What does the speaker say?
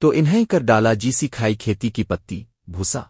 تو انہیں کر ڈالا جیسی کھائی کھیتی کی پتی بھوسا۔